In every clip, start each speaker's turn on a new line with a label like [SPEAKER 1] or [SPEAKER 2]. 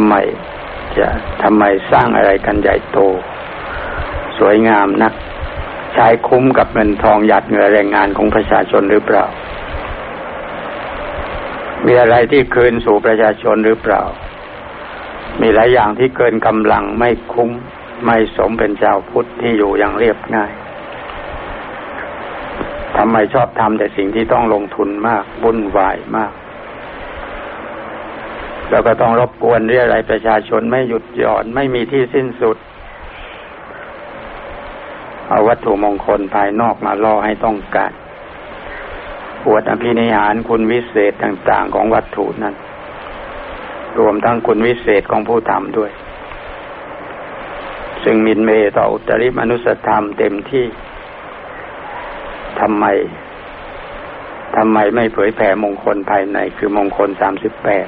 [SPEAKER 1] ำไมจะทำไมสร้างอะไรกันใหญ่โต สวยงามนัก ใช้คุ้มกับเงินทองหยัดเหงื่อแรงงานของประชาชนหรือเปล่า มีอะไรที่คืนสู่ประชาชนหรือเปล่า มีหลายอย่างที่เกินกำลังไม่คุ้มไม่สมเป็นเจ้าพุทธที่อยู่อย่างเรียบง่ายทำไมชอบทำแต่สิ่งที่ต้องลงทุนมากวุ่นวายมาก แล้วก็ต้องรบกวนเรียอะไรประชาชนไม่หยุดหย่อนไม่มีที่สิ้นสุด เอาวัตถุมงคลภายนอกมาล่อให้ต้องการปวดอภินิหารคุณวิเศษต่างๆของวัตถุนั้น รวมทั้งคุณวิเศษของผู้ทำด้วย ซึ่งมินเมต่ออุตริมนุสธรรมเต็มที่ทำไมทำไมไม่เผยแผ่มงคลภายในคือมงคลสามสิบแปด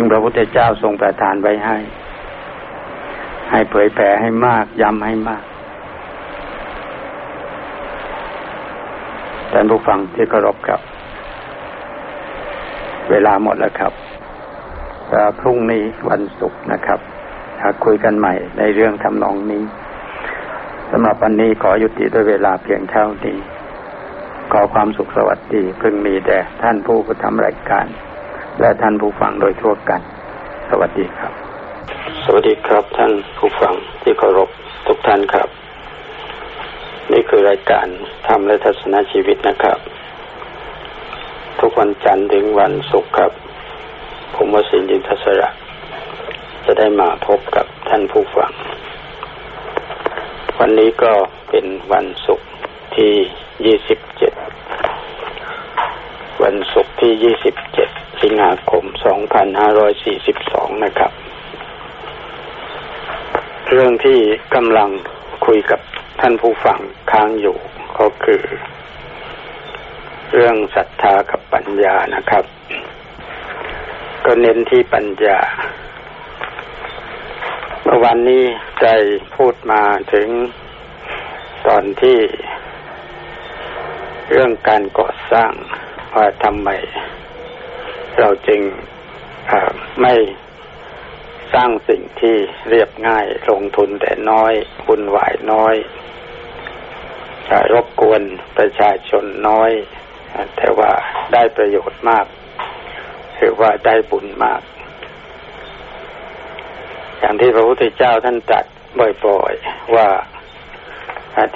[SPEAKER 1] ซึ่งพระพุทธเจ้าทรงประทานไว้ให้ ให้เผยแผ่ให้มาก ย้ำให้มากท่านผู้ฟังที่เคารพครับ เวลาหมดแล้วครับพรุ่งนี้วันศุกร์นะครับคุยกันใหม่ในเรื่องทำนองนี้สำหรับวันนี้ขอยุติด้วยเวลาเพียงเท่านี้ ขอความสุขสวัสดีพึงมีแด่ท่านผู้ทำรายการ และท่านผู้ฟังโดยทั่วกัน สวัสดีครับ
[SPEAKER 2] สวัสดีครับท่านผู้ฟังที่เคารพทุกท่านครับ นี่คือรายการทำและทัศนชีวิตนะครับ ทุกวันจันทร์ถึงวันศุกร์ครับ ผมวสินยินทศระจะได้มาพบกับท่านผู้ฟัง วันนี้ก็เป็นวันศุกร์ที่ยี่สิบเจ็ดวันศุกร์ที่ยี่สิบเจ็ด สิงหาคมสองพันะครับ เรื่องที่กำลังคุยกับท่านผู้ฟังค้างอยู่ก็คือ เรื่องศรัทธากับปัญญานะครับ ก็เน้นที่ปัญญามื่อวันนี้ใจพูดมาถึงตอนที่เรื่องการก่อสร้างว่าทำไม เราจึงไม่สร้างสิ่งที่เรียบง่ายลงทุนแต่น้อยบุญหวายน้อยรบกวนประชาชนน้อย แต่ว่าได้ประโยชน์มากหรือว่าได้บุญมาก อย่างที่พระพุทธเจ้าท่านตรัสบ่อยๆว่า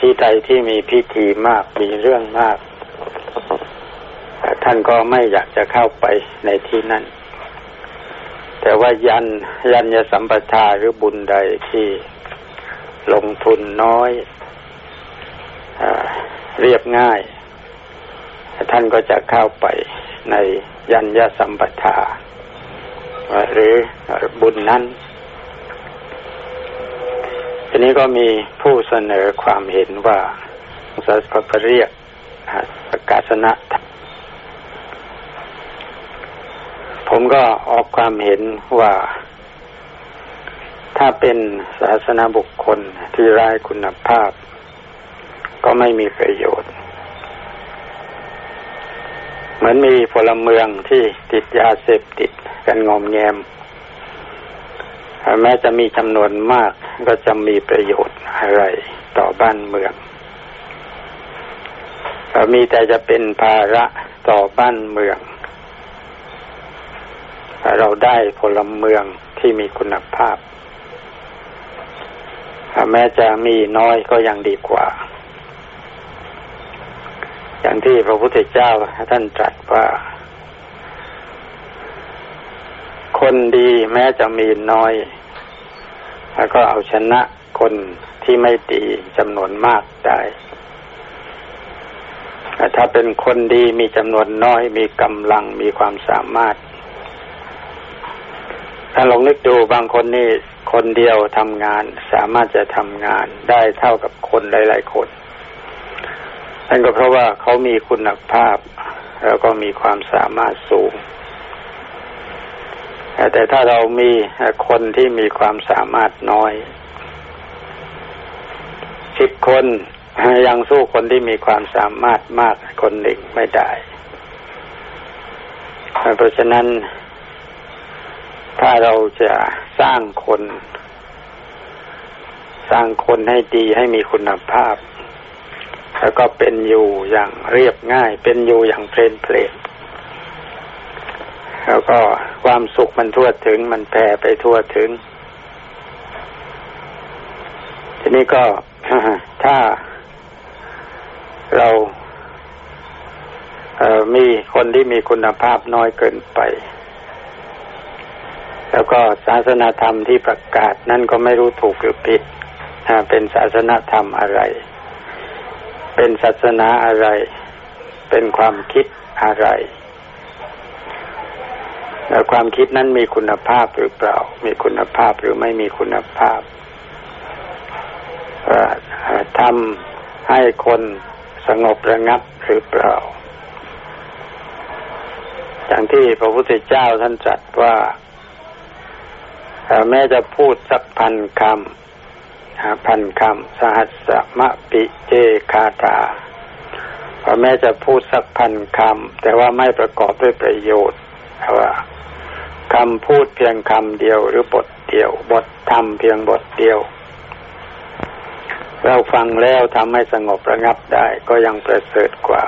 [SPEAKER 2] ที่ใดที่มีพิธีมากมีเรื่องมาก ท่านก็ไม่อยากจะเข้าไปในที่นั้น แต่ว่ายันยันยสัมปทาหรือบุญใดที่ลงทุนน้อยอเรียบง่าย ท่านก็จะเข้าไปในยันยสัมปทาหรือบุญนั้นทีนี้ก็มีผู้เสนอความเห็นว่าสัสก็เรียกกาสนะ ผมก็ออกความเห็นว่า ถ้าเป็นศาสนาบุคคลที่ร้ายคุณภาพ ก็ไม่มีประโยชน์ เหมือนมีพลเมืองที่ติดยาเสพติดกันงอมแงม แม้จะมีจำนวนมากก็จะมีประโยชน์อะไรต่อบ้านเมืองมีแต่จะเป็นภาระต่อบ้านเมือง เราได้พลเมืองที่มีคุณภาพ แม้จะมีน้อยก็ยังดีกว่า อย่างที่พระพุทธเจ้าท่านตรัสว่า คนดีแม้จะมีน้อย แล้วก็เอาชนะคนที่ไม่ดีจำนวนมากได้ถ้าเป็นคนดีมีจำนวนน้อยมีกำลังมีความสามารถ ถ้าลองนึกดูบางคนนี่คนเดียวทำงาน สามารถจะทำงานได้เท่ากับคนหลาย ๆ คนนั่นก็เพราะว่าเขามีคุณภาพ แล้วก็มีความสามารถสูง แต่ถ้าเรามีคนที่มีความสามารถน้อยสิบคนยังสู้คนที่มีความสามารถมากคนหนึ่งไม่ได้ เพราะฉะนั้น ถ้าเราจะสร้างคน สร้างคนให้ดีให้มีคุณภาพ แล้วก็เป็นอยู่อย่างเรียบง่าย เป็นอยู่อย่างเพลนเพลนแล้วก็ความสุขมันทั่วถึง มันแผ่ไปทั่วถึง ทีนี้ก็ถ้าเราเมีคนที่มีคุณภาพน้อยเกินไป แล้วก็ศาสนาธรรมที่ประกาศนั่นก็ไม่รู้ถูกหรือผิดเป็นศาสนาธรรมอะไร เป็นศาสนาอะไร เป็นความคิดอะไรแล้วความคิดนั้นมีคุณภาพหรือเปล่า มีคุณภาพหรือไม่มีคุณภาพทำให้คนสงบระงับหรือเปล่าอย่างที่พระพุทธเจ้าท่านจัดว่า แม้จะพูดสักพันคำพันคำสหัสมะปิเจคาตาแม้จะพูดสักพันคำแต่ว่าไม่ประกอบด้วยประโยชน์ว่าคำพูดเพียงคำเดียวหรือบทเดียว บทธรรมเพียงบทเดียว เราฟังแล้วทำให้สงบระงับได้ก็ยังประเสริฐกว่า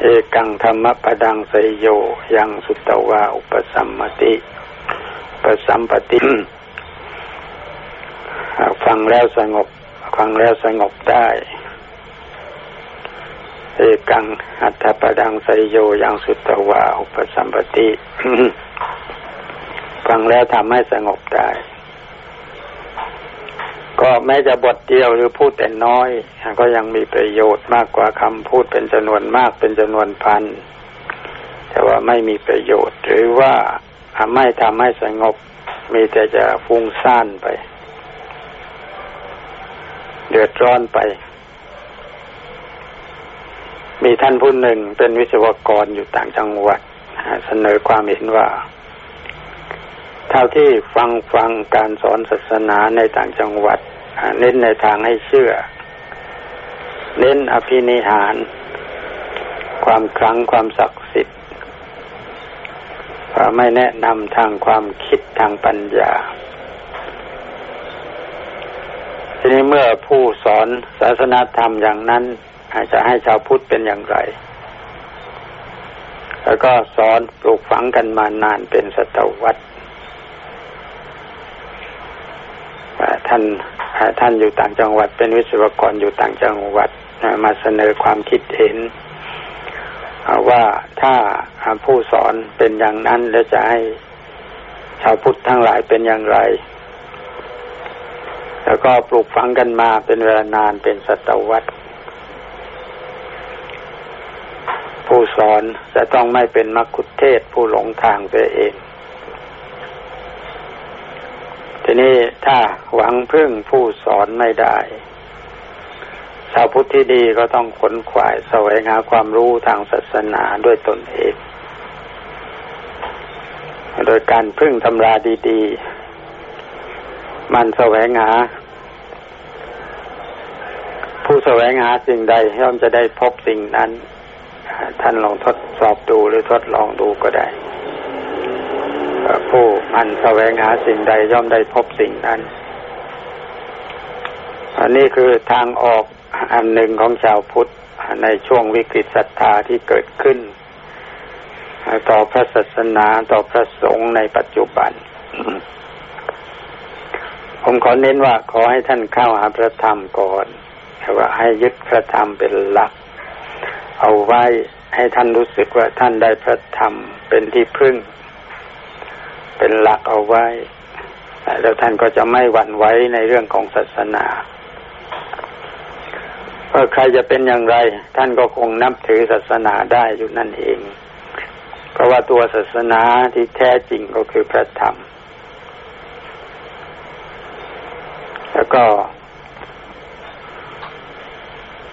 [SPEAKER 2] เอกังธรรมปดังสยโยยังสุตตวาอุปสัมมติ ประสัมปติฟังแล้วสงบ ฟังแล้วสงบได้ เอกัง อัตถปดังไสโยยังสุตตวาอุปสัมปติฟังแล้วทำให้สงบได้ ก็แม้จะบทเดียวหรือพูดแต่น้อย ก็ยังมีประโยชน์มากกว่าคำพูดเป็นจำนวนมากเป็นจำนวนพัน แต่ว่าไม่มีประโยชน์หรือว่า ไม่ทำให้สงบ มีแต่จะฟุ้งซ่านไป เดือดร้อนไป มีท่านผู้หนึ่งเป็นวิศวกรอยู่ต่างจังหวัดเสนอความเห็นว่า เท่าที่ฟังฟังการสอนศาสนาในต่างจังหวัดเน้นในทางให้เชื่อ เน้นอภินิหาร ความครั้งความศักดิ์ สิทธิ์ไม่แนะนำทางความคิดทางปัญญา ทีนี้เมื่อผู้สอนศาสนาธรรมอย่างนั้นอาจะให้ชาวพุทธเป็นอย่างไร แล้วก็สอนปลูกฝังกันมานานเป็นศตวรรษท่านท่านอยู่ต่างจังหวัด เป็นวิศวกรอยู่ต่างจังหวัดมาเสนอความคิดเห็น ว่าถ้าผู้สอนเป็นอย่างนั้นแล้วจะให้ชาวพุทธทั้งหลายเป็นอย่างไร แล้วก็ปลูกฝังกันมาเป็นเวลานานเป็นศตวรรษ ผู้สอนจะต้องไม่เป็นมักคุเทศผู้หลงทางไปเอง ทีนี้ถ้าหวังพึ่งผู้สอนไม่ได้ ชาวพุทธที่ดีก็ต้องขนขวายแสวงหาความรู้ทางศาสนาด้วยตนเอง โดยการพึ่งตำราดีๆ มันแสวงหา ผู้แสวงหาสิ่งใดย่อมจะได้พบสิ่งนั้น ท่านลองทดสอบดูหรือทดลองดูก็ได้ ผู้มันแสวงหาสิ่งใดย่อมได้พบสิ่งนั้นอันนี้คือทางออก อันหนึ่งของชาวพุทธในช่วงวิกฤตศรัทธาที่เกิดขึ้น ต่อพระศาสนาต่อพระสงฆ์ในปัจจุบัน ผมขอเน้นว่าขอให้ท่านเข้าหาพระธรรมก่อนว่าให้ยึดพระธรรมเป็นหลัก เอาไว้ให้ท่านรู้สึกว่าท่านได้พระธรรมเป็นที่พึ่ง เป็นหลักเอาไว้แล้วท่านก็จะไม่หวั่นไหวในเรื่องของศาสนา ว่าใครจะเป็นอย่างไร ท่านก็คงนับถือศาสนาได้อยู่นั่นเอง เพราะว่าตัวศาสนาที่แท้จริงก็คือพระธรรม แล้วก็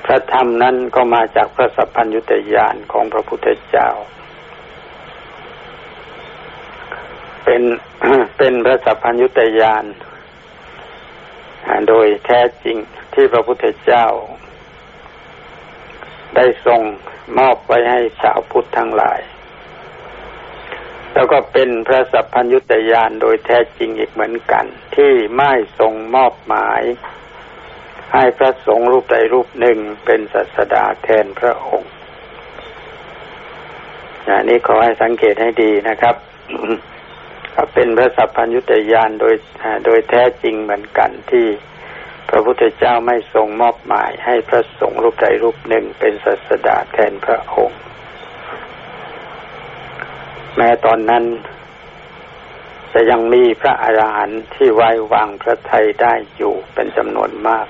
[SPEAKER 2] พระธรรมนั้นก็มาจากพระสัพพัญญุตยานของพระพุทธเจ้า เป็นเป็นพระสัพพัญญุตยานโดยแท้จริงที่พระพุทธเจ้า ได้ทรงมอบไว้ให้ชาวพุทธทั้งหลาย แล้วก็เป็นพระสัพพัญญุตยานโดยแท้จริงอีกเหมือนกัน ที่ไม่ทรงมอบหมาย ให้พระสงฆ์รูปใดรูปหนึ่งเป็นศาสดาแทนพระองค์อันนี้ขอให้สังเกตให้ดีนะครับเป็นพระสัพพัญญุตยานโดยโดยแท้จริงเหมือนกันที่ พระพุทธเจ้าไม่ทรงมอบหมายให้พระสงฆ์รูปใดรูปหนึ่งเป็นศาสดาแทนพระองค์ แม้ตอนนั้น จะยังมีพระอาหารหันต์ที่ไว้วางพระทัยได้อยู่เป็นจำนวนมาก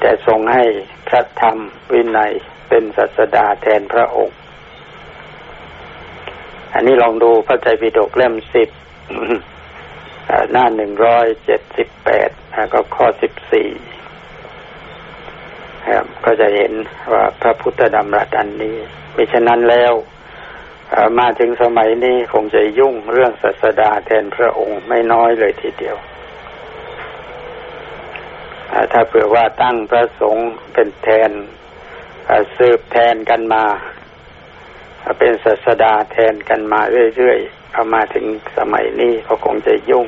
[SPEAKER 2] แต่ทรงให้พระธรรมวินัยเป็นศาสดาแทนพระองค์ อันนี้ลองดูพระไตรปิฎกเล่มสิบ หน้าหนึ่งร้อยเจ็ดสิบแปดก็ข้อสิบสี่ก็จะเห็นว่าพระพุทธดำรัสอันนี้มิฉะนั้นแล้วมาถึงสมัยนี้คงจะยุ่งเรื่องศาสดาแทนพระองค์ไม่น้อยเลยทีเดียว ถ้าเผื่อว่าตั้งพระสงฆ์เป็นแทนสืบแทนกันมา เป็นศาสดาแทนกันมาเรื่อยๆ เอมาถึงสมัยนี้ก็คงจะยุ่ง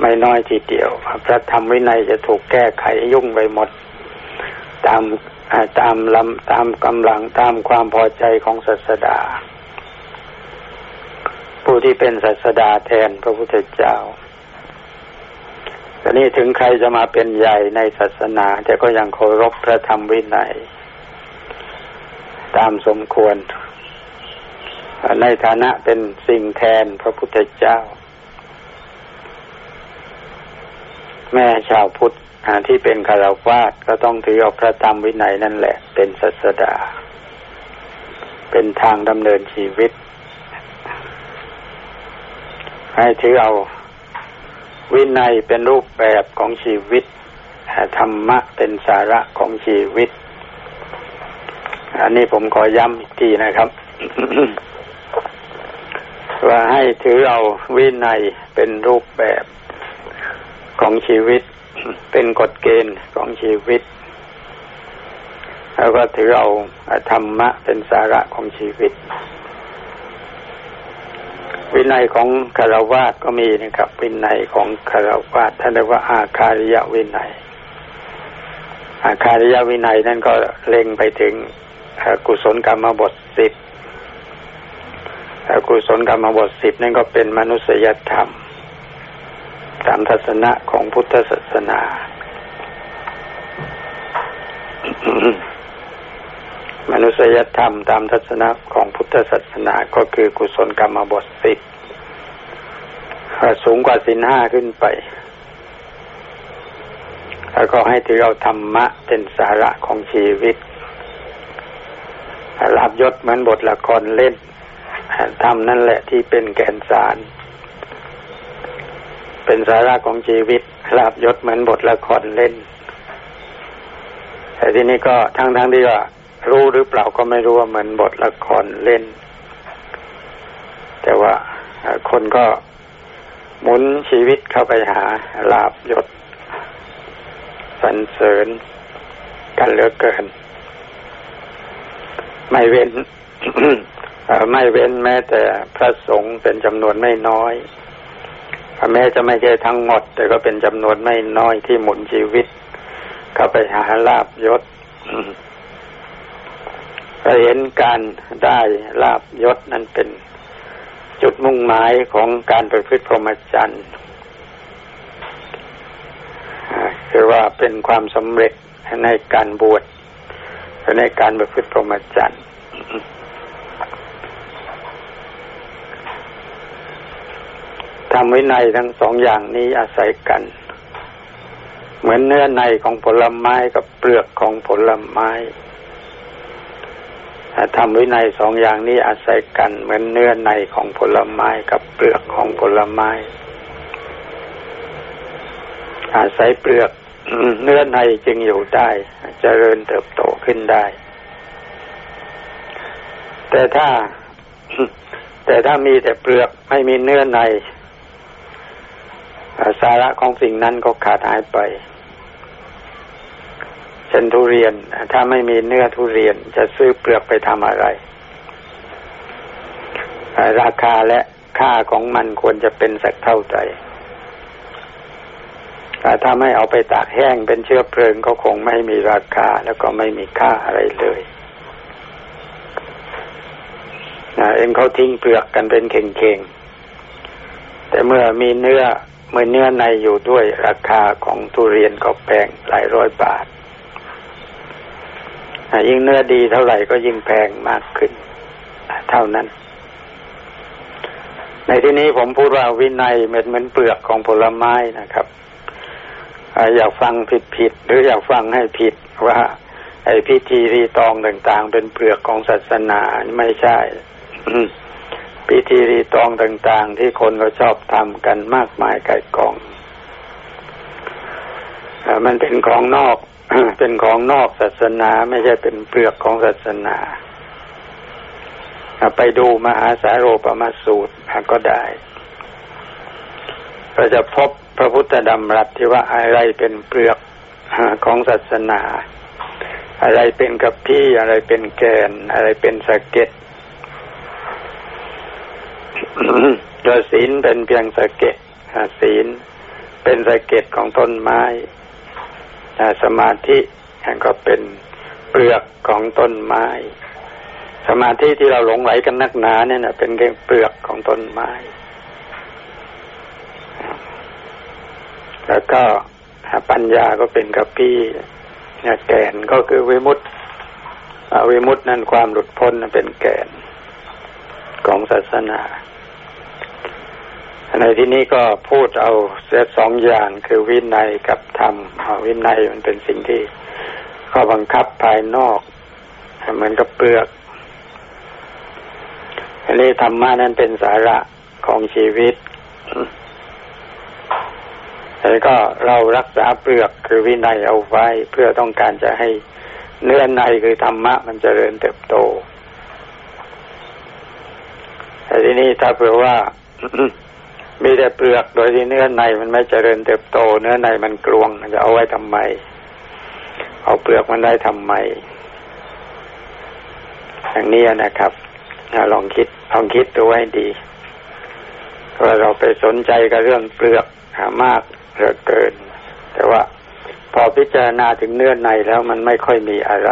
[SPEAKER 2] ไม่น้อยทีเดียวพระธรรมวินัยจะถูกแก้ไขยุ่งไปหมด ตามตามลำตามกำลังตามความพอใจของศาสดา ผู้ที่เป็นศาสดาแทนพระพุทธเจ้าแต่นี้ถึงใครจะมาเป็นใหญ่ในศาสนา แต่ก็ยังเคารพพระธรรมวินัย ตามสมควร ในฐานะเป็นสิ่งแทนพระพุทธเจ้า แม่ชาวพุทธที่เป็นคารวาสก็ต้องถือเอาพระธรรมวินัยนั่นแหละ เป็นศาสดา เป็นทางดำเนินชีวิต ให้ถือเอาวินัยเป็นรูปแบบของชีวิตธรรมะเป็นสาระของชีวิต อันนี้ผมขอย้ำอีกทีนะครับ ว่าให้ถือเอาวินัยเป็นรูปแบบของชีวิต เป็นกฎเกณฑ์ของชีวิต แล้วก็ถือเอาธรรมะเป็นสาระของชีวิต วินัยของคารวะก็มีนะครับ วินัยของคารวะท่านเรียกว่าอาคาริยวินัย อาคาริยวินัยนั่นก็เล็งไปถึงกุศลกรรมบทสิบ กุศลกรรมบทสิบนั่นก็เป็นมนุษยธรรม ตามทัศนะของพุทธศาสนา มนุษยธรรมตามทัศนะของพุทธศาสนาก็คือกุศลกรรมบทสิบสูงกว่าสินห้าขึ้นไป แล้วก็ให้ถือเอาธรรมะเป็นสาระของชีวิตลาบยศเหมือนบทละครเล่น ธรรมนั่นแหละที่เป็นแกนสาร เป็นสาระของชีวิตลาบยศเหมือนบทละครเล่น แต่ทีนี้ก็ทั้งทั้งที่ว่ารู้หรือเปล่าก็ไม่รู้ว่าเหมือนบทละครเล่น แต่ว่าคนก็หมุนชีวิตเข้าไปหาลาบยศสรรเสริญกันเหลือเกิน ไม่เว้น ไม่เว้นแม้แต่พระสงฆ์เป็นจำนวนไม่น้อยแม้จะไม่ใช่ทั้งหมด แต่ก็เป็นจำนวนไม่น้อยที่หมุนชีวิต เข้าไปหาลาบยศเราเห็นการได้ลาบยศนั้นเป็นจุดมุ่งหมายของการประพฤติพรหมจรรย์คือว่าเป็นความสำเร็จในการบวชในการประพฤติพรหมจรรย์ ธรรมวินัยทั้งสองอย่างนี้อาศัยกัน เหมือนเนื้อในของผลไม้กับเปลือกของผลไม้ธรรมวินัยสองอย่างนี้อาศัยกัน เหมือนเนื้อในของผลไม้กับเปลือกของผลไม้ อาศัยเปลือกเนื้อในจึงอยู่ได้จเจริญเติบโตขึ้นได้ แต่ถ้า แต่ถ้ามีแต่เปลือกไม่มีเนื้อใน สาระของสิ่งนั้นก็ขาดหายไปเช่นทุเรียน ถ้าไม่มีเนื้อทุเรียนจะซื้อเปลือกไปทำอะไร ราคาและค่าของมันควรจะเป็นสักเท่าไหร่แต่ถ้าไม่เอาไปตากแห้งเป็นเชื้อเพลิงก็คงไม่มีราคาแล้วก็ไม่มีค่าอะไรเลยเองเขาทิ้งเปลือกกันเป็นเข่งๆ แต่เมื่อมีเนื้อ เมื่อเนื้อในอยู่ด้วยราคาของทุเรียนก็แพงหลายร้อยบาทยิ่งเนื้อดีเท่าไหร่ก็ยิ่งแพงมากขึ้น เท่านั้น ในที่นี้ผมพูดว่าวินัยเหมือนเหมือนเปลือกของผลไม้นะครับอยากฟังผิดผิดหรืออยากฟังให้ผิดว่าไอ้พิธีรีตองต่าง ๆ เป็นเปลือกของศาสนาไม่ใช่ พิธีรีตองต่าง ๆ ที่คนก็ชอบทำกันมากมายไก่กองมันเป็นของนอก เป็นของนอกศาสนาไม่ใช่เป็นเปลือกของศาสนาไปดูมหาสาโรปมาสูตรก็ได้เราจะพบพระพุทธดำรัสที่ว่าอะไรเป็นเปลือกของศาสนา อะไรเป็นกับพี่อะไรเป็นแกน อะไรเป็นสะเก็ดตัว ศีลเป็นเพียงสะเก็ดศีลเป็นสะเก็ดของต้นไม้สมาธิก็เป็นเปลือกของต้นไม้ สมาธิที่เราหลงไหลกันนักหนาเนี่ยนะเป็นเพียงเปลือกของต้นไม้ แล้วก็ปัญญาก็เป็นกระพี้แก่นก็คือวิมุตติวิมุตตินั้นความหลุดพ้นเป็นแก่นของศาสนา ในที่นี้ก็พูดเอาเสียสองอย่างคือวินัยกับธรรมวินัยมันเป็นสิ่งที่ข้อบังคับภายนอก เหมือนกับเปลือกอันนี้ธรรมะนั้นเป็นสาระของชีวิตแล้วก็เรารักษาเปลือกคือวินัยเอาไว้เพื่อต้องการจะให้เนื้อในคือธรรมะมันจเจริญเติบโต แต่ที่นี้ถ้าเผื่อว่า มีแต่เปลือกโดยที่เนื้อในมันไม่เจริญเติบโต เนื้อในมันกลวงจะเอาไว้ทำไม เอาเปลือกมันได้ทำไมอย่างนี้นะครับลองคิดลองคิดดูให้ดีว่าเราไปสนใจกับเรื่องเปลือกมากเหลือเกิน แต่ว่าพอพิจารณาถึงเนื้อในแล้วมันไม่ค่อยมีอะไร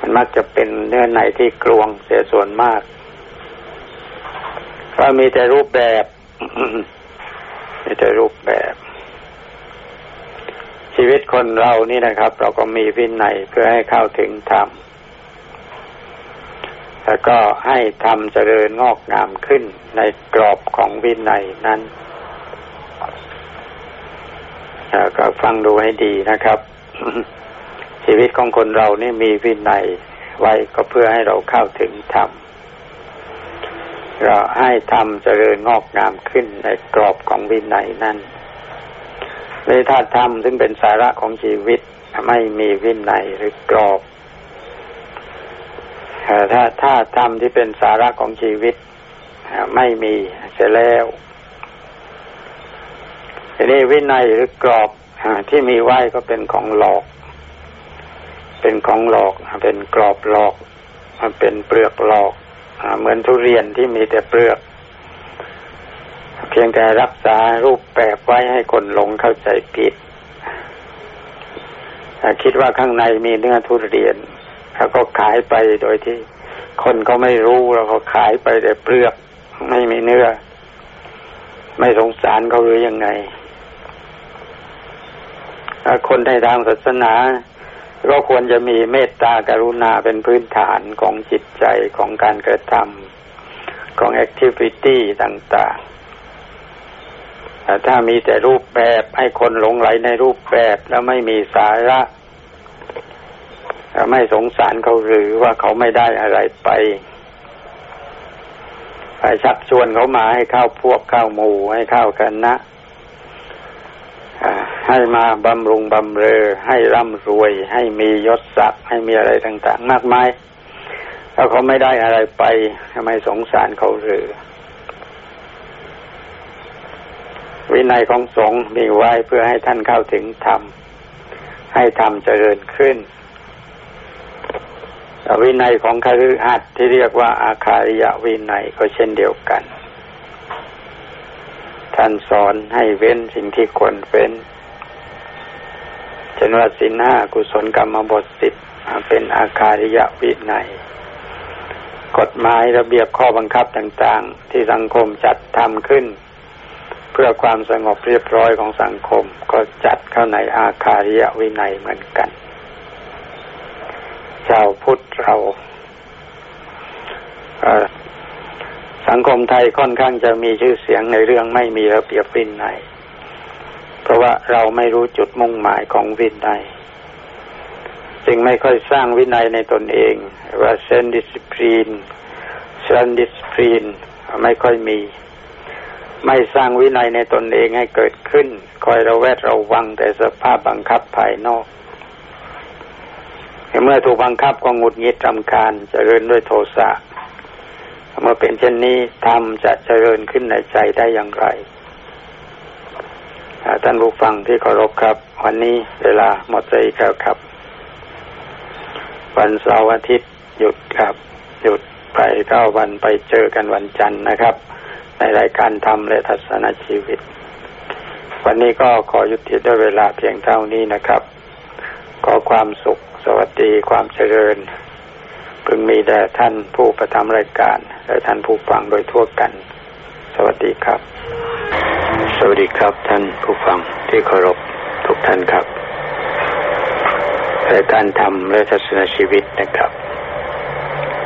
[SPEAKER 2] มันมักจะเป็นเนื้อในที่กลวงเสียส่วนมาก ว่ามีแต่รูปแบบมีแต่รูปแบบ ชีวิตคนเรานี่นะครับ เราก็มีวินัยเพื่อให้เข้าถึงธรรมแล้วก็ให้ธรรมเจริญงอกงามขึ้นในกรอบของวินัยนั้นแล้วก็ฟังดูให้ดีนะครับ ชีวิตของคนเรานี่มีวินัยไว้ก็เพื่อให้เราเข้าถึงธรรม เราให้ทำเจริญงอกงามขึ้นในกรอบของวินัยนั้นในถ้าทำซึ่งเป็นสาระของชีวิตไม่มีวินัยหรือกรอบถ้าถ้าทำที่เป็นสาระของชีวิตไม่มีเสียแล้วทีนี้วินัยหรือกรอบที่มีไว้ก็เป็นของหลอก เป็นของหลอกเป็นกรอบหลอก มันเป็นเปลือกหลอก เหมือนทุเรียนที่มีแต่เปลือก เพียงแต่รักษารูปแบบไว้ให้คนหลงเข้าใจผิดคิดว่าข้างในมีเนื้อทุเรียน แล้วก็ขายไปโดยที่คนก็ไม่รู้แล้วก็ขายไปแต่เปลือก ไม่มีเนื้อ ไม่สงสารเขาหรือยังไงคนในทางศาสนา ก็ควรจะมีเมตตากรุณาเป็นพื้นฐานของจิตใจของการกระทำของแอคทิวิตี้ต่างๆแต่ถ้ามีแต่รูปแบบให้คนหลงไหลในรูปแบบแล้วไม่มีสาระไม่สงสารเขาหรือว่าเขาไม่ได้อะไรไปไปชักชวนเขามาให้เข้าพวกเข้าหมู่ให้เข้ากันนะ ให้มาบำรุงบำเรอ ให้ร่ำรวย ให้มียศศักดิ์ให้มีอะไรต่างๆ มากมายถ้าเขาไม่ได้อะไรไปทำไมสงสารเขาหรือ วินัยของสงฆ์มีไว้เพื่อให้ท่านเข้าถึงธรรมให้ธรรมเจริญขึ้นวินัยของคฤหัสถ์ที่เรียกว่าอาคาริยวินัยก็เช่นเดียวกัน ท่านสอนให้เว้นสิ่งที่ควรเว้น เช่นว่าสินห้ากุศลกรรมบทสิบเป็นอาคาริยวินัยกฎหมายระเบียบข้อบังคับต่างๆ ที่สังคมจัดทำขึ้น เพื่อความสงบเรียบร้อยของสังคมก็จัดเข้าในอาคาริยวินัยเหมือนกัน ชาวพุทธเราสังคมไทยค่อนข้างจะมีชื่อเสียงในเรื่องไม่มีระเบียบวินัย เพราะว่าเราไม่รู้จุดมุ่งหมายของวินัยจึงไม่ค่อยสร้างวินัยในตนเอง ว่า self-discipline self-discipline ไม่ค่อยมี ไม่สร้างวินัยในตนเองให้เกิดขึ้น คอยระแวดระวังแต่สภาพบังคับภายนอกเมื่อถูกบังคับก็หงุดหงิดรำคาญเจริญด้วยโทสะเมื่อเป็นเช่นนี้ธรรมจะเจริญขึ้นในใจได้อย่างไร ท่านผู้ฟังที่เคารพครับ วันนี้เวลาหมดไปแล้วครับ วันเสาร์อาทิตย์หยุดครับ หยุดไปเก้าวันไปเจอกันวันจันทร์นะครับ ในรายการธรรมและทัศนชีวิต วันนี้ก็ขอยุติด้วยเวลาเพียงเท่านี้นะครับ ขอความสุขสวัสดีความเจริญ พึงมีแด่ท่านผู้ประทำรายการและท่านผู้ฟังโดยทั่วกัน สวัสดีครับ สวัสดีครับท่านผู้ฟังที่เคารพทุกท่านครับรายการทำและทัศนชีวิตนะครับ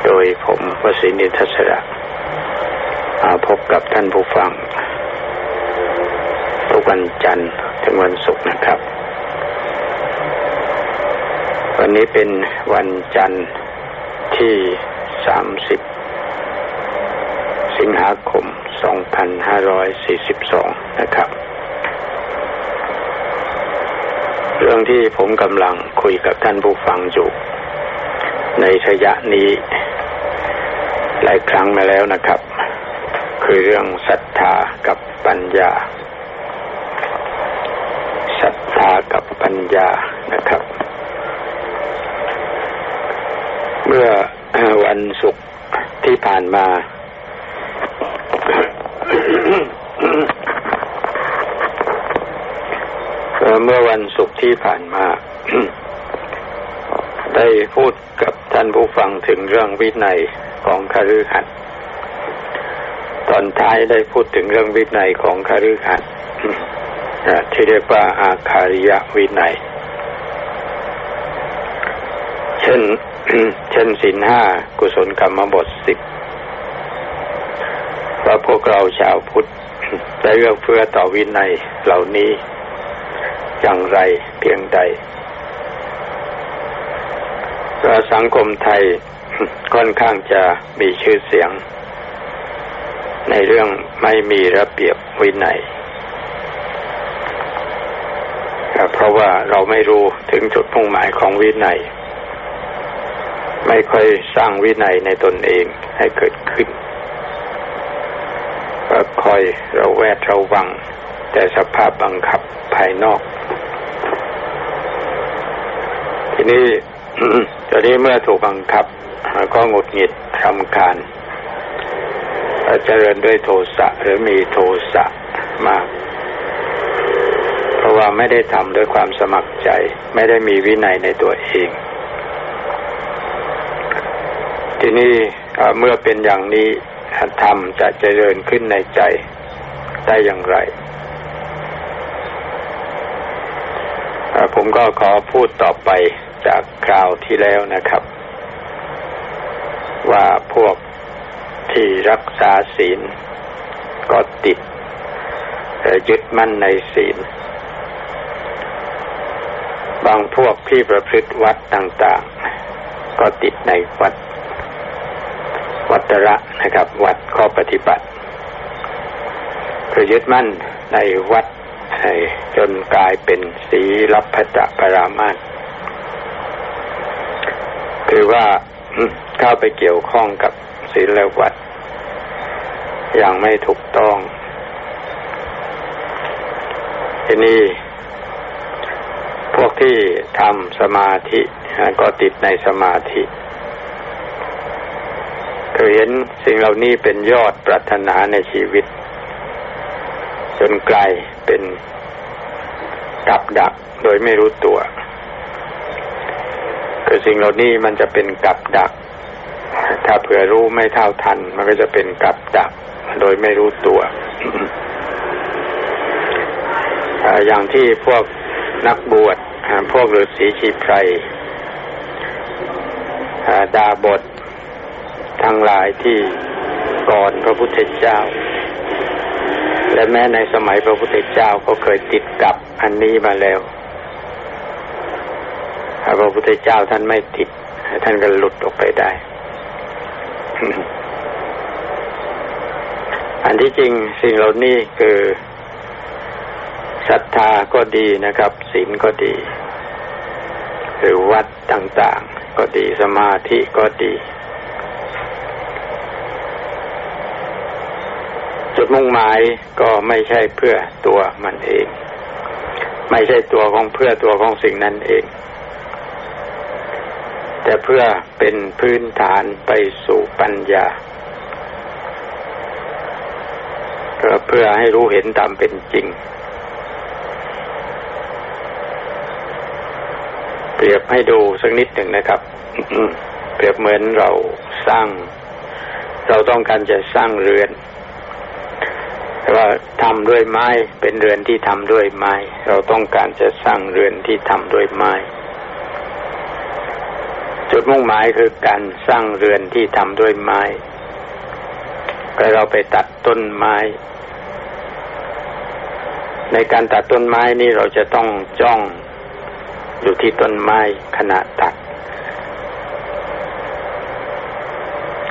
[SPEAKER 2] โดยผมวสินิทัศระมาพบกับท่านผู้ฟัง ทุกวันจันทร์ถึงวันศุกร์นะครับ วันนี้เป็นวันจันทร์ที่สามสิบสิงหาคม สองพันห้าร้อยสี่สิบสองนะครับ เรื่องที่ผมกำลังคุยกับท่านผู้ฟังอยู่ ในระยะนี้ หลายครั้งมาแล้วนะครับ คือเรื่องศรัทธากับปัญญาศรัทธากับปัญญานะครับ เมื่อวันศุกร์ที่ผ่านมา เมื่อวันศุกร์ที่ผ่านมา ได้พูดกับท่านผู้ฟังถึงเรื่องวินัยของคฤหัสถ์ตอนท้ายได้พูดถึงเรื่องวินัยของคฤหัสถ์ที่เรียกว่าอาคาริยวินัย เช่น เช่นสินห้ากุศลกรรมบทสิบว่าพวกเราชาวพุทธได้เลือกเพื่อต่อวินัยเหล่านี้ อย่างไรเพียงใดเราสังคมไทยค่อนข้างจะมีชื่อเสียง ในเรื่องไม่มีระเบียบวินัยเพราะว่าเราไม่รู้ถึงจุดมุ่งหมายของวินัย ไม่ค่อยสร้างวินัยในตนเองให้เกิดขึ้นก็คอยเราแวดระวัง แต่สภาพบังคับภายนอก ทีนี้ตอนนี้เมื่อถูกบังคับก็หงุดหงิดรำคาญเจริญด้วยโทสะหรือมีโทสะมาก เพราะว่าไม่ได้ทำด้วยความสมัครใจ ไม่ได้มีวินัยในตัวเอง ทีนี้เมื่อเป็นอย่างนี้ธรรมจะเจริญขึ้นในใจได้อย่างไร ผมก็ขอพูดต่อไปจากคราวที่แล้วนะครับ ว่าพวกที่รักษาศีลก็ติดยึดมั่นในศีล บางพวกที่ประพฤติวัดต่างๆ ก็ติดในวัด วัตระนะครับ วัดข้อปฏิบัติคือยึดมั่นในวัด จนกลายเป็นสีลับพจะปรามาตคือว่าเข้าไปเกี่ยวข้องกับศีลและวัดอย่างไม่ถูกต้อง ทีนี้พวกที่ทำสมาธิก็ติดในสมาธิคือเห็นสิ่งเหล่านี้เป็นยอดปรารถนาในชีวิต จนไกล เป็นกับดักโดยไม่รู้ตัวคือสิ่งเหล่านี้มันจะเป็นกับดัก ถ้าเผื่อรู้ไม่เท่าทัน มันก็จะเป็นกับดักโดยไม่รู้ตัวอย่างที่พวกนักบวชพวกฤาษีชีไพรดาบททั้งหลายที่ก่อนพระพุทธเจ้า และแม้ในสมัยพระพุทธเจ้าก็เคยติดกับอันนี้มาแล้วพระพุทธเจ้าท่านไม่ติด ท่านก็หลุดออกไปได้ อันที่จริงสิ่งเหล่านี้คือศรัทธาก็ดีนะครับศีลก็ดี หรือวัดต่าง ๆ ก็ดีสมาธิก็ดี จุดมุ่งหมายก็ไม่ใช่เพื่อตัวมันเอง ไม่ใช่ตัวของเพื่อตัวของสิ่งนั้นเอง แต่เพื่อเป็นพื้นฐานไปสู่ปัญญาเพื่อให้รู้เห็นตามเป็นจริง เปรียบให้ดูสักนิดหนึ่งนะครับ เปรียบเหมือนเราสร้าง เราต้องการจะสร้างเรือน ว่าทำด้วยไม้เป็นเรือนที่ทำด้วยไม้ เราต้องการจะสร้างเรือนที่ทำด้วยไม้ จุดมุ่งหมายคือการสร้างเรือนที่ทำด้วยไม้ก็เราไปตัดต้นไม้ ในการตัดต้นไม้นี่เราจะต้องจ้องอยู่ที่ต้นไม้ขณะตัด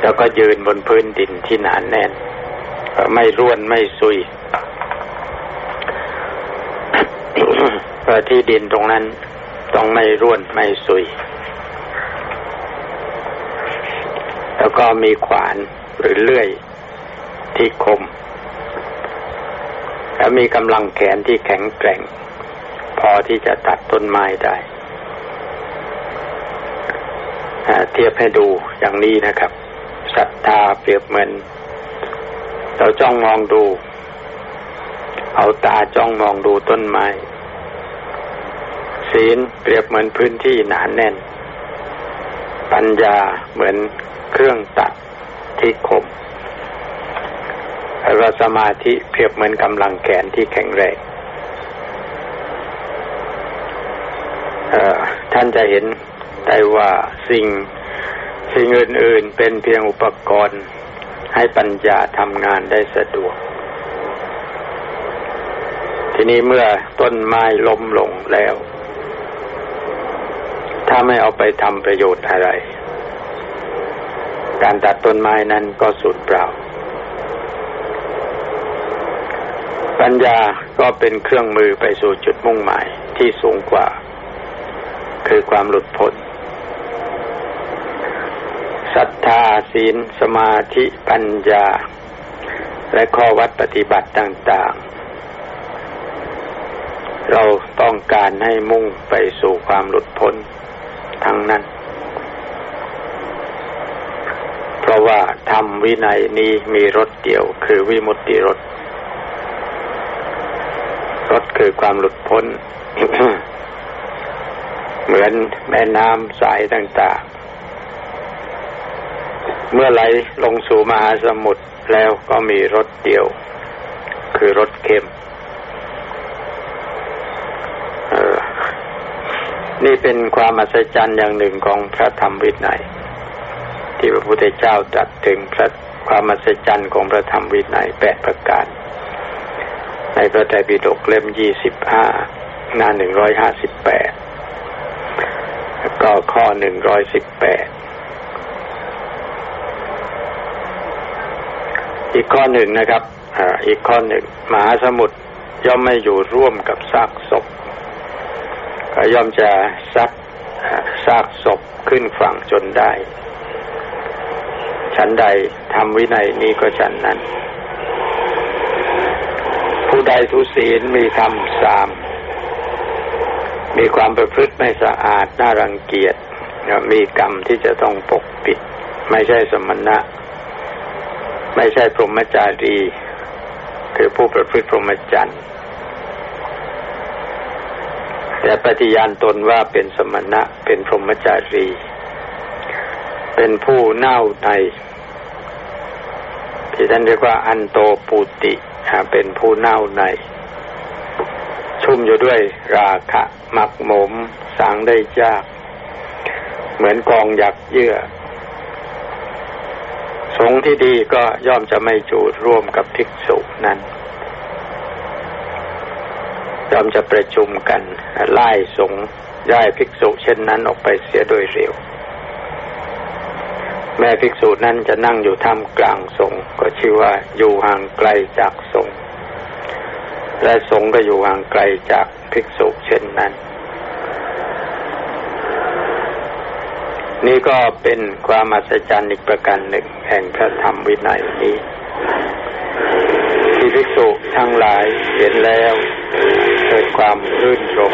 [SPEAKER 2] แล้วก็ยืนบนพื้นดินที่หนานแน่น ไม่ร่วนไม่ซุยที่ดินตรงนั้นต้องไม่ร่วนไม่ซุย แล้วก็มีขวานหรือเลื่อยที่คม แล้วมีกำลังแขนที่แข็งแกร่ง พอที่จะตัดต้นไม้ได้เทียบให้ดูอย่างนี้นะครับศรัทธาเปรียบเหมือน เราจ้องมองดู เอาตาจ้องมองดูต้นไม้ ศีลเปรียบเหมือนพื้นที่หนานแน่น ปัญญาเหมือนเครื่องตัดที่คมแล้วสมาธิเปรียบเหมือนกำลังแขนที่แข็งแรงท่านจะเห็นได้ว่าสิ่งสิ่งอื่น ๆ เป็นเพียงอุปกรณ์ ให้ปัญญาทำงานได้สะดวก ทีนี้เมื่อต้นไม้ล้มลงแล้ว ถ้าไม่เอาไปทำประโยชน์อะไร การตัดต้นไม้นั้นก็สูญเปล่า ปัญญาก็เป็นเครื่องมือไปสู่จุดมุ่งหมายที่สูงกว่า คือความหลุดพ้น ศรัทธาศีล สมาธิปัญญา และข้อวัดปฏิบัติต่าง ๆ เราต้องการให้มุ่งไปสู่ความหลุดพ้นทั้งนั้น เพราะว่าธรรมวินัยนี้มีรถเดียวคือวิมุตติรถรถคือความหลุดพ้น เหมือนแม่น้ำสายต่าง ๆ เมื่อไหลลงสู่มหาสมุทรแล้วก็มีรถเดียว คือรถเข็มนี่เป็นความอัศจรรย์อย่างหนึ่งของพระธรรมวินัยที่พระพุทธเจ้าตรัสถึงพระความอัศจรรย์ของพระธรรมวินัยแปดประการ ในพระไตรปิฎกเล่มยี่สิบห้าหน้าหนึ่งร้อยห้าสิบแปดก็ข้อหนึ่งร้อยสิบแปด อีกข้อหนึ่งนะครับอีกข้อหนึ่งมหาสมุทรย่อมไม่อยู่ร่วมกับซากศพก็ย่อมจะซักซากศพขึ้นฝั่งจนได้ฉันใดทำวินัยนี้ก็ฉันนั้น ผู้ใดทุศีลมีธรรมสาม มีความประพฤติไม่สะอาดน่ารังเกียจมีกรรมที่จะต้องปกปิด ไม่ใช่สมณะ ไม่ใช่พรหมจารี คือผู้ประพฤติพรหมจรรย์แต่ปฏิญาณตนว่าเป็นสมณะเป็นพรหมจารี เป็นผู้เน่าในที่ท่านเรียกว่าอันโตปุติเป็นผู้เน่าในชุ่มอยู่ด้วยราคะหมักหมม สางได้ยาก เหมือนกองหยักเยื่อ สงที่ดีก็ย่อมจะไม่จูดร่วมกับภิกษุนั้นย่อมจะประชุมกันไล่สงย้ายภิกษุเช่นนั้นออกไปเสียโดยเร็ว แม่ภิกษุนั้นจะนั่งอยู่ท่ามกลางสงก็ชื่อว่าอยู่ห่างไกลจากสงและสงก็อยู่ห่างไกลจากภิกษุเช่นนั้น นี่ก็เป็นความอัศจรรย์อีกประการหนึ่งแห่งพระธรรมวินัยนี้ที่ภิกษุทั้งหลายเห็นแล้วเกิดความรื่นรม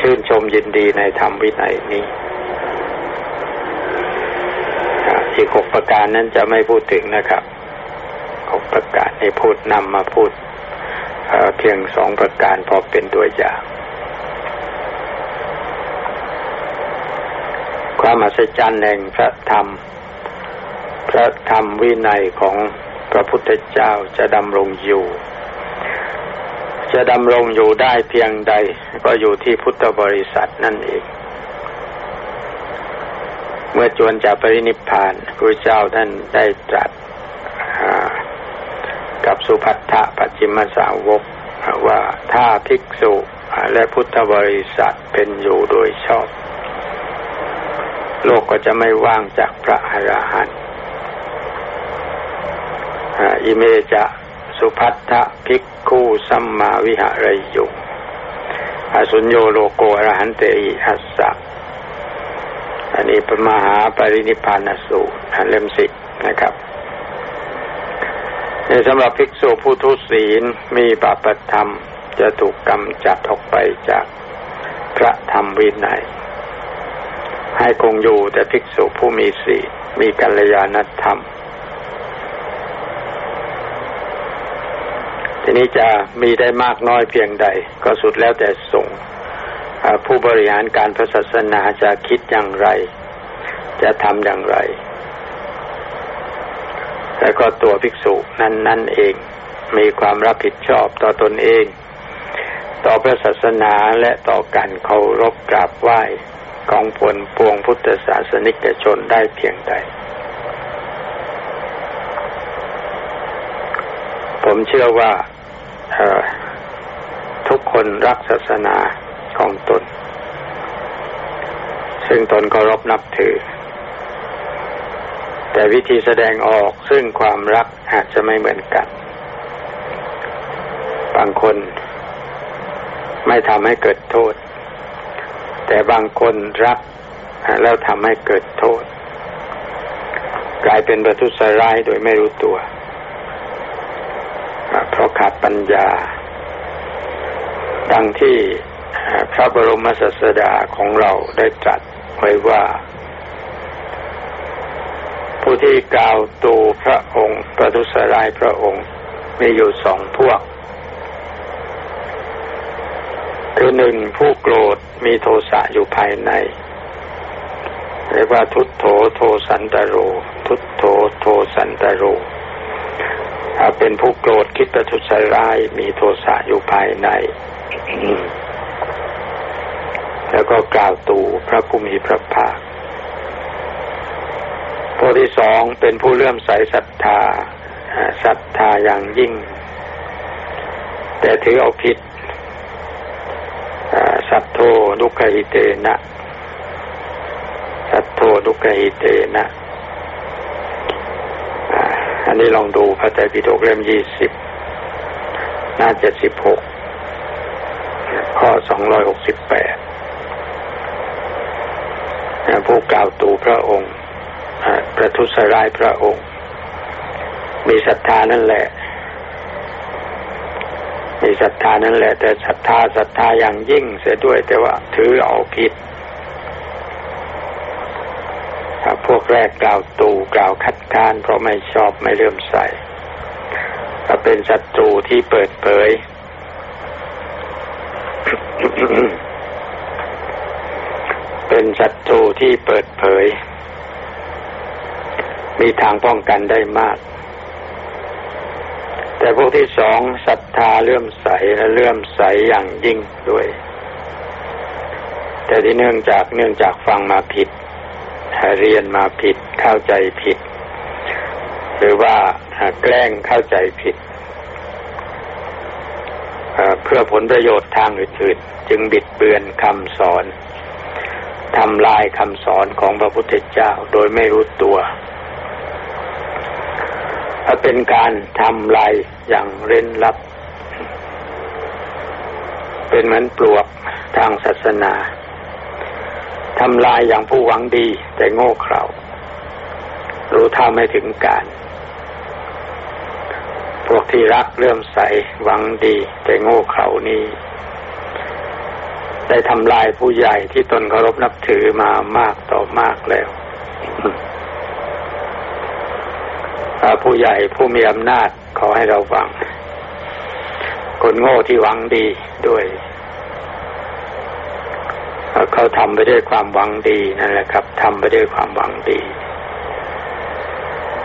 [SPEAKER 2] ชื่นชมยินดีในธรรมวินัยนี้อีกหกประการนั้นจะไม่พูดถึงนะครับหกประการให้พูดนำมาพูดเพียงสองประการพอเป็นตัวอย่าง ความอัศจรรย์แห่งพระธรรม พระธรรมวินัยของพระพุทธเจ้าจะดำรงอยู่ จะดำรงอยู่ได้เพียงใด ก็อยู่ที่พุทธบริษัทนั่นเอง เมื่อจวนจะปรินิพพานพระเจ้าท่านได้ตรัสกับสุภัททะปัจจิมสาวกว่าถ้าภิกษุและพุทธบริษัทเป็นอยู่โดยชอบ โลกก็จะไม่ว่างจากพระอรหันต์อิเมจะสุพัทธภิกขุสัมมาวิหารยุอสุญโยโลโกอรหันเตอิอัสสะอันนี้เป็นมหาปรินิพานสูตรเล่มสิบนะครับในสำหรับภิกษุผู้ทุศีลมีบาปธรรมจะถูกกำจัดออกไปจากพระธรรมวินัย ให้คงอยู่แต่ภิกษุผู้มีศีลมีกัลยาณธรรม ทีนี้จะมีได้มากน้อยเพียงใด ก็สุดแล้วแต่ส่งผู้บริหารการพระศาสนาจะคิดอย่างไร จะทำอย่างไร แล้วก็ตัวภิกษุนั้นนั่นเองมีความรับผิดชอบต่อตนเอง ต่อพระศาสนาและต่อการเคารพกราบไหว้ ของผลปวงพุทธศาสนิกชนได้เพียงใด ผมเชื่อว่าทุกคนรักศาสนาของตน ซึ่งตนเคารพนับถือ แต่วิธีแสดงออกซึ่งความรักอาจจะไม่เหมือนกัน บางคนไม่ทำให้เกิดโทษ แต่บางคนรักแล้วทำให้เกิดโทษ กลายเป็นประทุษร้ายโดยไม่รู้ตัว เพราะขาดปัญญา ดังที่พระบรมศาสดาของเราได้ตรัสไว้ว่า ผู้ที่กล่าวตูพระองค์ประทุษร้ายพระองค์มีอยู่สองพวก คือหนึ่งผู้โกรธ มีโทสะอยู่ภายในเรียกว่าทุตโธโทสันตโร ทุตโธโทสันตโรถ้าเป็นผู้โกรธคิดประทุษร้ายมีโทสะอยู่ภายใน แล้วก็กล่าวตู่พระผู้มีพระภาคผู้ที่สองเป็นผู้เลื่อมใสศรัทธาศรัทธาอย่างยิ่ง แต่ถือเอาผิด สัตโธดุกหิเตนะ สัตโธดุกหิเตนะ อันนี้ลองดูพระไตรปิฎกเล่มยี่สิบหน้าเจ็ดสิบหกข้อสองร้อยหกสิบแปดผู้กล่าวตูพระองค์ประทุษร้ายพระองค์ มีศรัทธานั่นแหละ มีศรัทธานั่นแหละ แต่ศรัทธาศรัทธาอย่างยิ่งเสียด้วย แต่ว่าถือเอาผิดพวกแรกกล่าวตูกล่าวคัดค้านเพราะไม่ชอบไม่เลื่อมใสก็เป็นศัตรูที่เปิดเผยเป็นศัตรูที่เปิดเผย มีทางป้องกันได้มาก แต่พวกที่สองศรัทธาเลื่อมใสและเลื่อมใสอย่างยิ่งด้วย แต่ที่เนื่องจากเนื่องจากฟังมาผิดเรียนมาผิดเข้าใจผิด หรือว่าแกล้งเข้าใจผิดเพื่อผลประโยชน์ทางอื่นๆจึงบิดเบือนคำสอนทำลายคำสอนของพระพุทธเจ้าโดยไม่รู้ตัว เป็นการทำลายอย่างเร้นลับ เป็นเหมือนปลวกทางศาสนาทำลายอย่างผู้หวังดีแต่โง่เขลารู้เท่าไม่ถึงการ พวกที่รักเลื่อมใสหวังดีแต่โง่เขลานี้ ได้ทำลายผู้ใหญ่ที่ตนเคารพนับถือมามากต่อมากแล้ว ผู้ใหญ่ผู้มีอำนาจขอให้เราฟัง คนโง่ที่หวังดีด้วยเขาทำไปด้วยความหวังดีนั่นแหละครับทำไปด้วยความหวังดี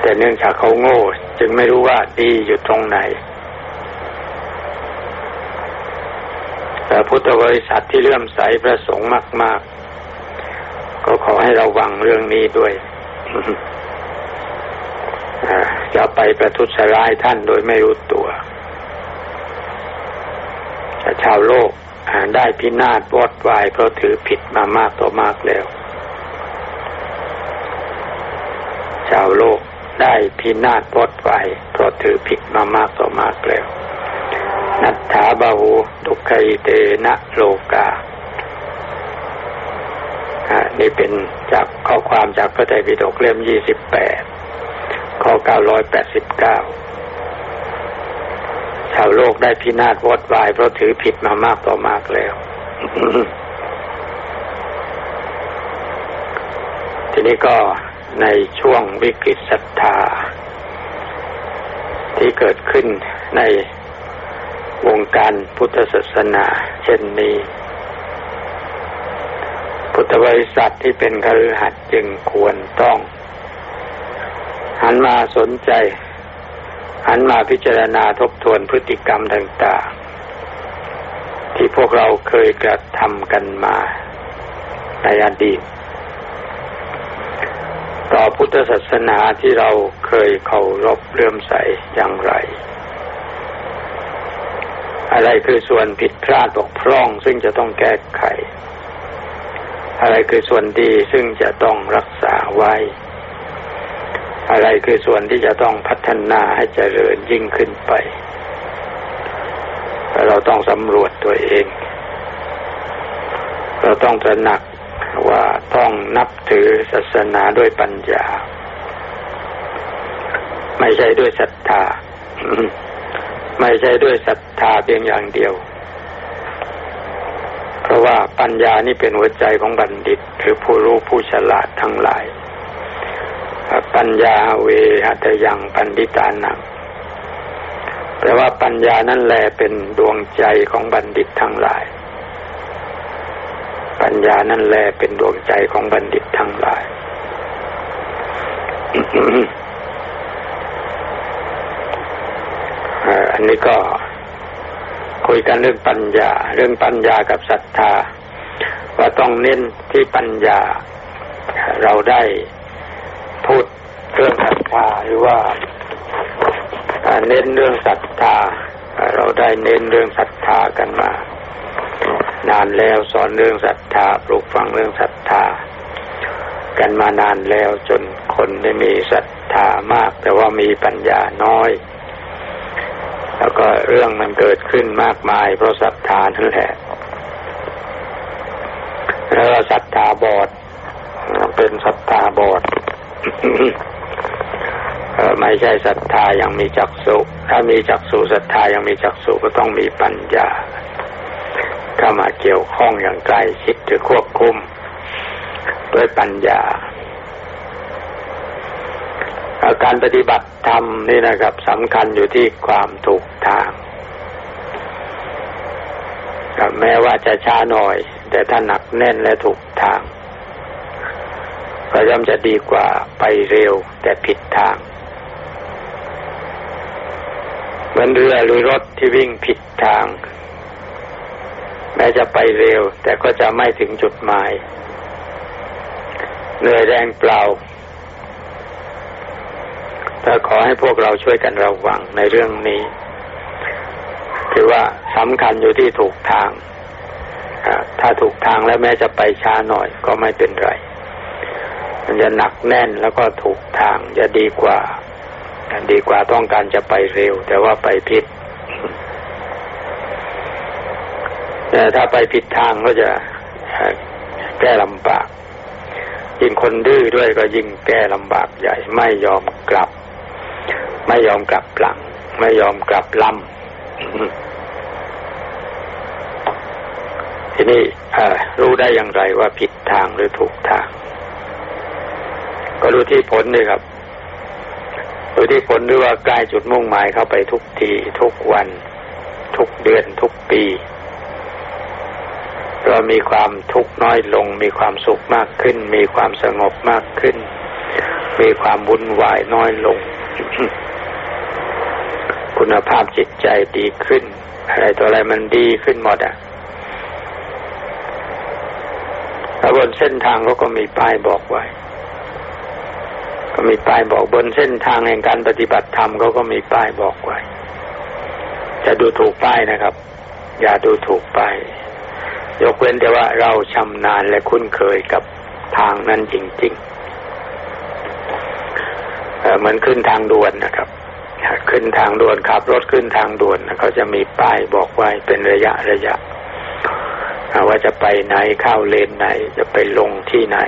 [SPEAKER 2] แต่เนื่องจากเขาโง่ จึงไม่รู้ว่าดีอยู่ตรงไหนแต่พุทธบริษัทที่เลื่อมใสประสงค์มาก ๆ ก็ขอให้เราวังเรื่องนี้ด้วย จะไปประทุษร้ายท่านโดยไม่รู้ตัวชาวโลกได้พินาศวอดวายเพราะถือผิดมามากต่อมากแล้ว ชาวโลกได้พินาศวอดวายเพราะถือผิดมามากต่อมากแล้วนัตถาบาหูทุกขเตนะโลกานี่เป็นจากข้อความจากพระไตรปิฎกเล่มยี่สิบแปด ข้อเก้าร้อยแปดสิบเก้าชาวโลกได้พินาศวอดวายเพราะถือผิดมามากต่อมากแล้ว ทีนี้ก็ในช่วงวิกฤตศรัทธา ที่เกิดขึ้นในวงการพุทธศาสนา เช่นนี้ พุทธบริษัทที่เป็นคฤหัสถ์จึงควรต้อง นมาสนใจ หันมาพิจารณาทบทวนพฤติกรรมต่างๆ ที่พวกเราเคยกระทำกันมาในอดีตต่อพุทธศาสนาที่เราเคยเคารพเลื่อมใสอย่างไร อะไรคือส่วนผิดพลาดบกพร่อง ซึ่งจะต้องแก้ไข อะไรคือส่วนดีซึ่งจะต้องรักษาไว้ อะไรคือส่วนที่จะต้องพัฒนาให้เจริญยิ่งขึ้นไปเราต้องสำรวจตัวเอง เราต้องตระหนักว่าต้องนับถือศาสนาด้วยปัญญา ไม่ใช่ด้วยศรัทธา ไม่ใช่ด้วยศรัทธาเพียงอย่างเดียว เพราะว่าปัญญานี่เป็นหัวใจของบัณฑิต หรือผู้รู้ผู้ฉลาดทั้งหลาย ปัญญาเวหัตยังปันดิตานังแปลว่าปัญญานั่นแหละเป็นดวงใจของบัณฑิตทั้งหลาย ปัญญานั่นแหละเป็นดวงใจของบัณฑิตทั้งหลาย อันนี้ก็คุยกันเรื่องปัญญา เรื่องปัญญากับศรัทธา ว่าต้องเน้นที่ปัญญาเราได้ รื่องศรัทธาหรือว่าเน้นเรื่องศรัทธา เราได้เน้นเรื่องศรัทธากันมา นานแล้วสอนเรื่องศรัทธาปลูกฝังเรื่องศรัทธา กันมานานแล้วจนคนได้มีศรัทธามาก แต่ว่ามีปัญญาน้อย แล้วก็เรื่องมันเกิดขึ้นมากมาย เพราะศรัทธานั่นแหละแล้วศรัทธาบอดเป็นศรัทธาบอด ไม่ใช่ศรัทธายังมีจักสุถ้ามีจักสุศรัทธายังมีจักสุก็ต้องมีปัญญาเข้ามาเกี่ยวข้องอย่างใกล้ชิดหรือควบคุมด้วยปัญญาการปฏิบัติธรรมนี่นะครับสำคัญอยู่ที่ความถูกทางแม้ว่าจะช้าหน่อย แต่ถ้าหนักแน่นและถูกทางก็ย่อมจะดีกว่าไปเร็วแต่ผิดทางเห มือนเรือหรือรถที่วิ่งผิดทาง แม้จะไปเร็ว แต่ก็จะไม่ถึงจุดหมาย เหนื่อยแรงเปล่าถ้าขอให้พวกเราช่วยกันระวังในเรื่องนี้คือว่าสำคัญอยู่ที่ถูกทางถ้าถูกทางแล้วแม้จะไปช้าหน่อยก็ไม่เป็นไร มันจะหนักแน่นแล้วก็ถูกทางจะดีกว่า ดีกว่าต้องการจะไปเร็ว แต่ว่าไปผิดแต่ถ้าไปผิดทางก็จะแก้ลำบาก ยิ่งคนดื้อด้วยก็ยิ่งแก้ลำบากใหญ่ ไม่ยอมกลับ ไม่ยอมกลับหลัง ไม่ยอมกลับลำทีนี้รู้ได้อย่างไรว่าผิดทางหรือถูกทาง ก็ดูที่ผลเลยครับ ดูที่ผลหรือว่าใกล้จุดมุ่งหมายเข้าไปทุกทีทุกวัน ทุกเดือนทุกปีก็มีความทุกข์น้อยลง มีความสุขมากขึ้น มีความสงบมากขึ้น มีความวุ่นวายน้อยลง คุณภาพจิตใจดีขึ้น อะไรตัวอะไรมันดีขึ้นหมดอะแล้วบนเส้นทางเขาก็มีป้ายบอกไว้ ก็มีป้ายบอกบนเส้นทางแห่งการปฏิบัติธรรมเขาก็มีป้ายบอกไว้จะดูถูกป้ายนะครับ อย่าดูถูกป้ายยกเว้นแต่ว่าเราชำนาญและคุ้นเคยกับทางนั้นจริงๆเหมือนขึ้นทางด่วนนะครับขึ้นทางด่วนขับรถขึ้นทางด่วนเขาจะมีป้ายบอกไว้เป็นระยะระยะว่าจะไปไหนเข้าเลนไหนจะไปลงที่ไหน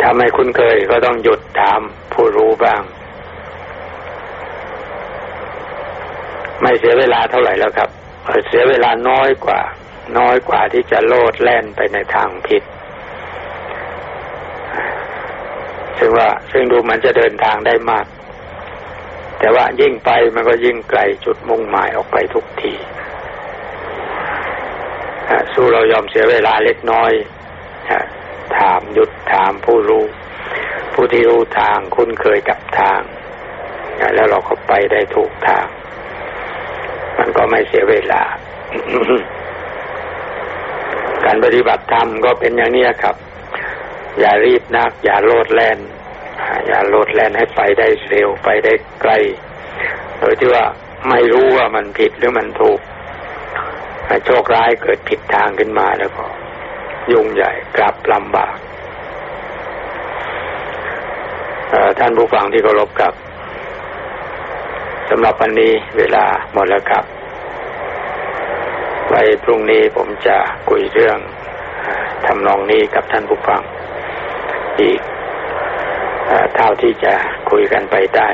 [SPEAKER 2] ถ้าไม่คุ้นเคยก็ต้องหยุดถามผู้รู้บ้าง ไม่เสียเวลาเท่าไหร่แล้วครับ เสียเวลาน้อยกว่า น้อยกว่าที่จะโลดแล่นไปในทางผิดซึ่งว่าซึ่งดูมันจะเดินทางได้มาก แต่ว่ายิ่งไปมันก็ยิ่งไกลจุดมุ่งหมายออกไปทุกทีสู้เรายอมเสียเวลาเล็กน้อย ถามหยุดถามผู้รู้ ผู้ที่รู้ทางคุ้นเคยกับทาง แล้วเราก็ไปได้ถูกทาง มันก็ไม่เสียเวลา การปฏิบัติธรรมก็เป็นอย่างนี้ครับ อย่ารีบนัก อย่าโลดแล่นอย่าโลดแล่นให้ไปได้เร็วไปได้ไกล โดยที่ว่าไม่รู้ว่ามันผิดหรือมันถูกโชคร้ายเกิดผิดทางขึ้นมาแล้วก็ ยุ่งใหญ่กลับลำบากท่านผู้ฟังที่เคารพครับสำหรับวันนี้เวลาหมดแล้วครับ ไว้พรุ่งนี้ผมจะคุยเรื่องทำนองนี้กับท่านผู้ฟัง อีกเท่าที่จะคุยกันไปได้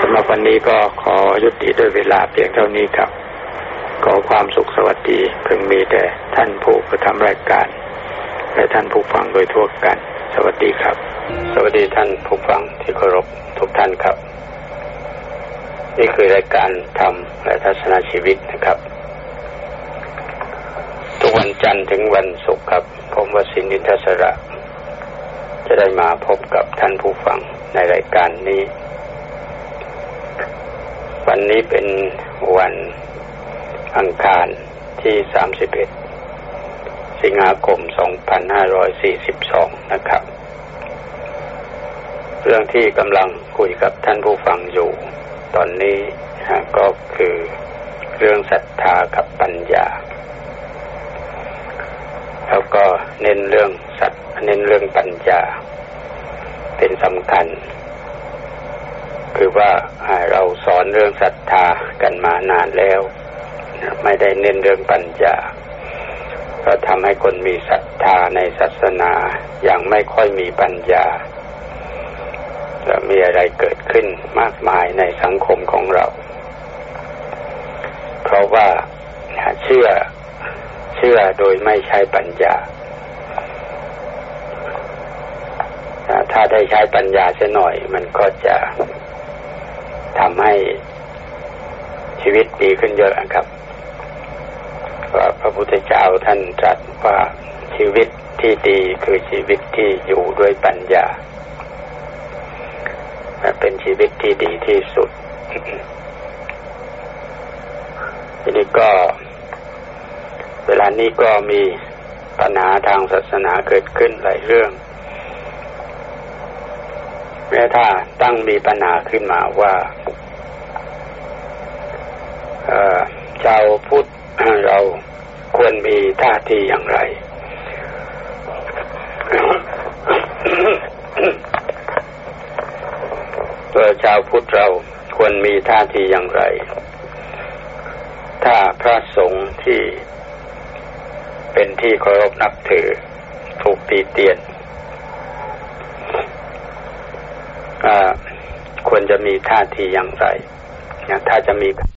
[SPEAKER 2] สำหรับวันนี้ก็ขอยุติด้วยเวลาเพียงเท่านี้ครับ อความสุขสวัสดีเพิ่งมีแต่ท่านผู้กระทำรายการ และท่านผู้ฟังโดยทั่วกัน สวัสดีครับ สวัสดีท่านผู้ฟังที่เคารพทุกท่านครับ นี่คือรายการธรรมและทัศนาชีวิตนะครับ ทุกวันจันทร์ถึงวันศุกร์ครับ ผมวสินิทศระ จะได้มาพบกับท่านผู้ฟังในรายการนี้ วันนี้เป็นวัน อังคารที่ 31 สิงหาคม 2542 นะครับ เรื่องที่กำลังคุยกับท่านผู้ฟังอยู่ ตอนนี้ก็คือเรื่องศรัทธากับปัญญา แล้วก็เน้นเรื่องสัตเน้นเรื่องปัญญา เป็นสำคัญ คือว่าเราสอนเรื่องศรัทธากันมานานแล้ว ไม่ได้เน้นเรื่องปัญญา ก็ทำให้คนมีศรัทธาในศาสนาอย่างไม่ค่อยมีปัญญาจะมีอะไรเกิดขึ้นมากมายในสังคมของเรา เพราะว่าเชื่อเชื่อโดยไม่ใช้ปัญญา
[SPEAKER 3] ถ้าได้ใช้ปัญญาเสียหน่อย มันก็จะทำให้ชีวิตดีขึ้นเยอะครับ ว่าพระพุทธเจ้าท่านตรัสว่าชีวิตที่ดีคือชีวิตที่อยู่ด้วยปัญญา เป็นชีวิตที่ดีที่สุด ทีนี้ก็ เวลานี้ก็มีปัญหาทางศาสนาเกิดขึ้นหลายเรื่องแม้ถ้าตั้งมีปัญหาขึ้นมาว่าชาวพุทธ เราควรมีท่าทีอย่างไร ตัวชาวพุทธเราควรมีท่าทีอย่างไร ถ้าพระสงฆ์ที่เป็นที่เคารพนับถือ ถูกตีเตียนควรจะมีท่าทีอย่างไร ถ้าจะมี